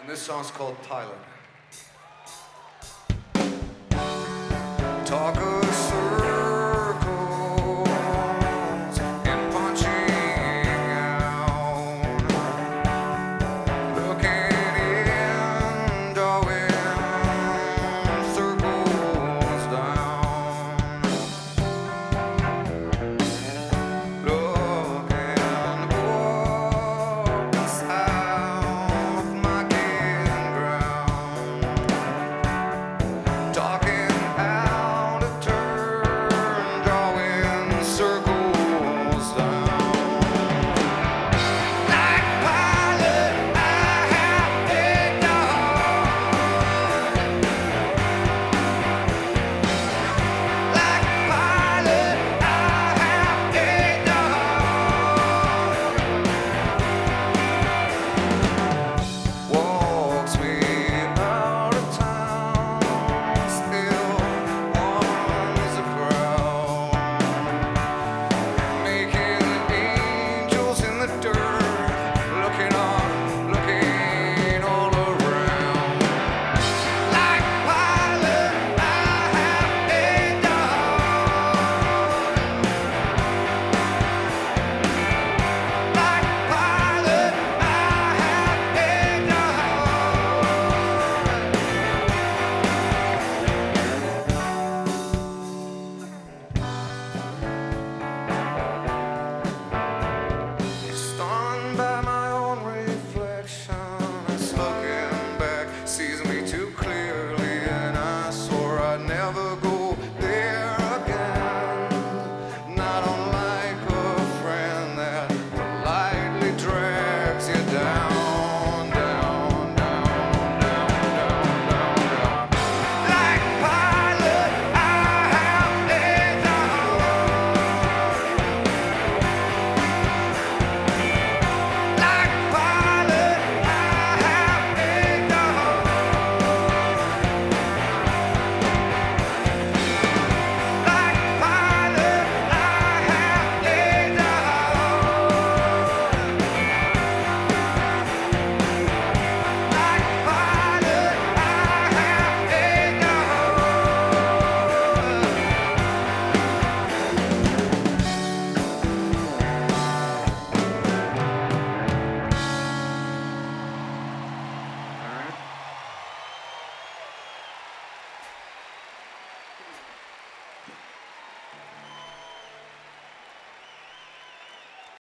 And this song's called Thailand. Talk never go